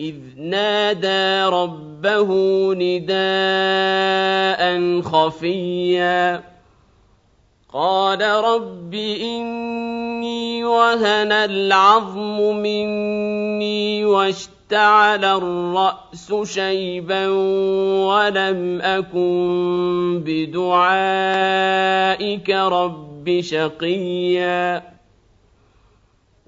إذ نادى ربه نداء خفيا قال رب إني وهن العظم مني واشتعل الرأس شيبا ولم أكن بدعائك رب شقيا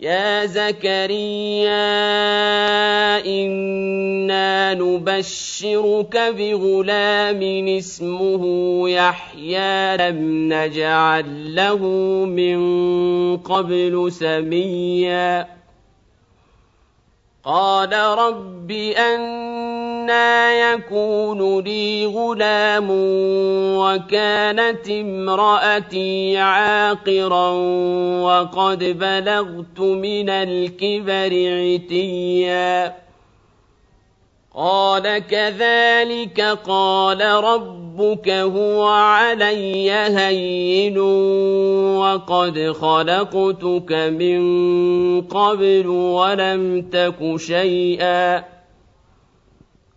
يا زكريا إنا نبشرك بغلام اسمه يحيى لم نجعل له من قبل سميا. قال رب أنا يكون لي غلام وكانت امرأتي عاقرا وقد بلغت من الكبر عتيا قال كذلك قال ربك هو علي هين وقد خلقتك من قبل ولم تك شيئا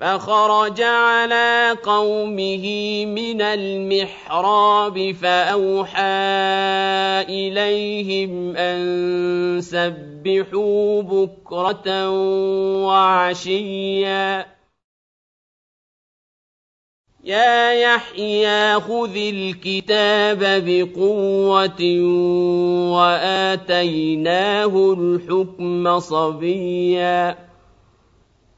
فخرج على قومه من المحراب فأوحى إليهم أن سبحوا بكرة وعشيا. يا يحيى خذ الكتاب بقوة وآتيناه الحكم صبيا.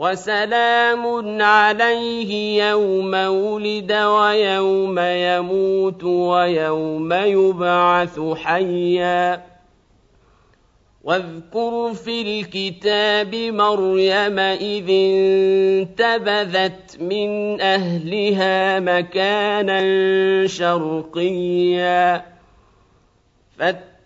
وسلام عليه يوم ولد ويوم يموت ويوم يبعث حيا. واذكر في الكتاب مريم إذ انتبذت من أهلها مكانا شرقيا.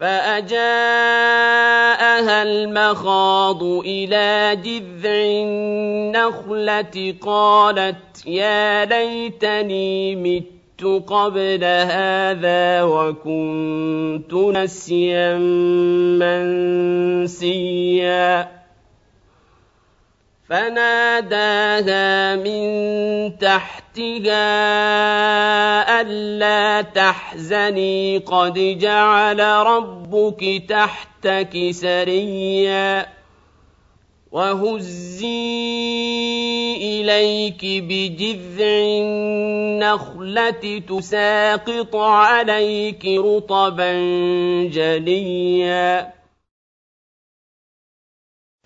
فأجاءها المخاض إلى جذع النخلة قالت يا ليتني مت قبل هذا وكنت نسيا منسيا. فناداها من تحتها ألا تحزني قد جعل ربك تحتك سريا وهزي إليك بجذع النخلة تساقط عليك رطبا جليا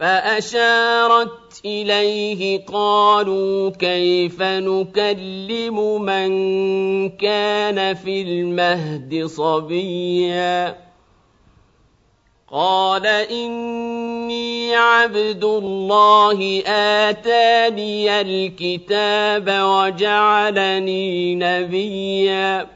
فأشارت إليه قالوا كيف نكلم من كان في المهد صبيا؟ قال إني عبد الله آتاني الكتاب وجعلني نبيا.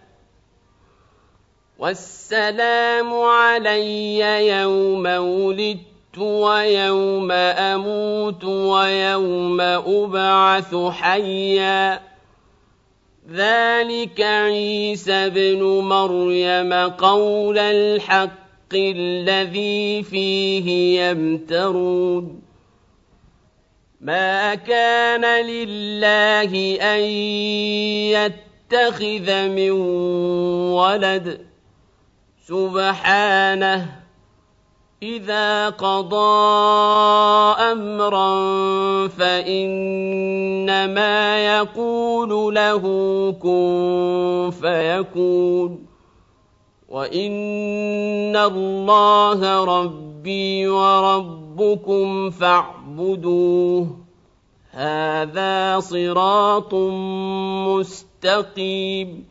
والسلام علي يوم ولدت ويوم أموت ويوم أبعث حيا. ذلك عيسى بن مريم قول الحق الذي فيه يمترون. ما كان لله أن يتخذ من ولد سبحانه إذا قضى أمرا فإنما يقول له كن فيكون وإن الله ربي وربكم فاعبدوه هذا صراط مستقيم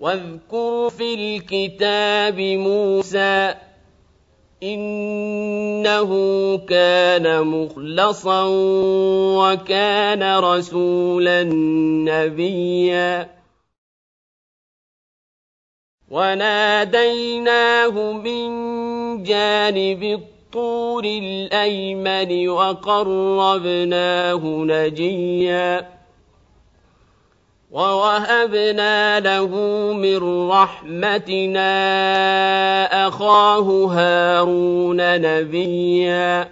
واذكر في الكتاب موسى إنه كان مخلصا وكان رسولا نبيا. وناديناه من جانب الطور الأيمن وقربناه نجيا. ووهبنا له من رحمتنا اخاه هارون نبيا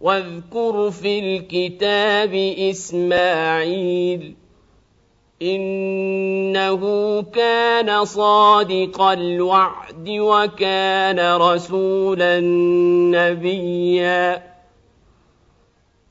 واذكر في الكتاب اسماعيل إنه كان صادق الوعد وكان رسولا نبيا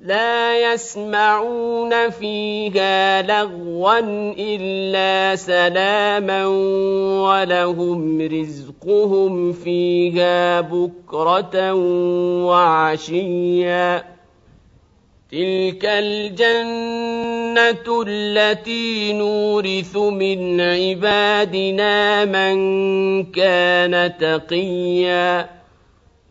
لا يسمعون فيها لغوا إلا سلاما ولهم رزقهم فيها بكرة وعشيا. تلك الجنة التي نورث من عبادنا من كان تقيا.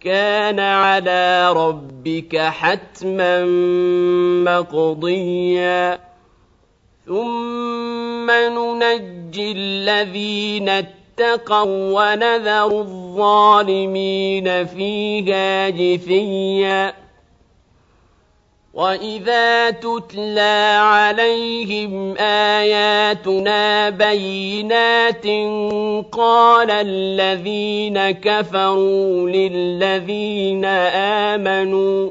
كان على ربك حتما مقضيا. ثم ننجي الذين اتقوا ونذر الظالمين فيها جثيا. وإذا تتلى عليهم آياتنا بينات قال الذين كفروا للذين آمنوا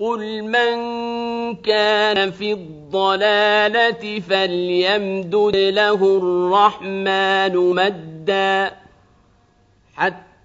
قل من كان في الضلالة فليمدد له الرحمن مدا حتى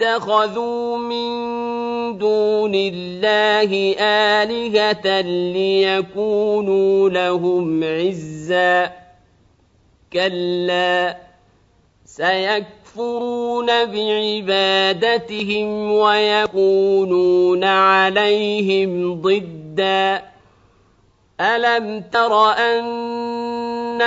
واتخذوا من دون الله آلهة ليكونوا لهم عزا. كلا سيكفرون بعبادتهم ويكونون عليهم ضدًا. ألم تر أنا